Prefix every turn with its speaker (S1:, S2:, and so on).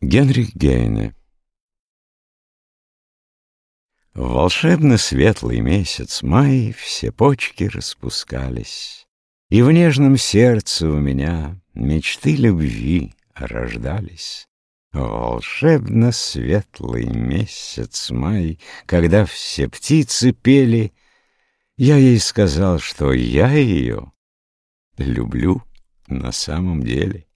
S1: Генрих Гейне В волшебно-светлый месяц май Все почки распускались, И в нежном сердце у меня Мечты любви рождались. В волшебно-светлый месяц май, Когда все птицы пели, Я ей сказал, что я ее Люблю на самом деле.